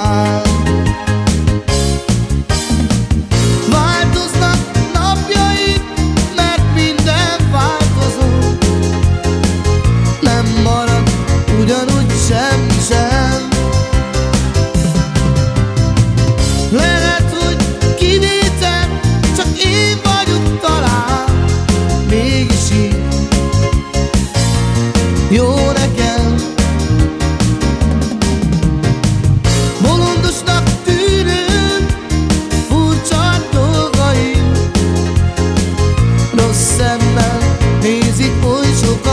mal su.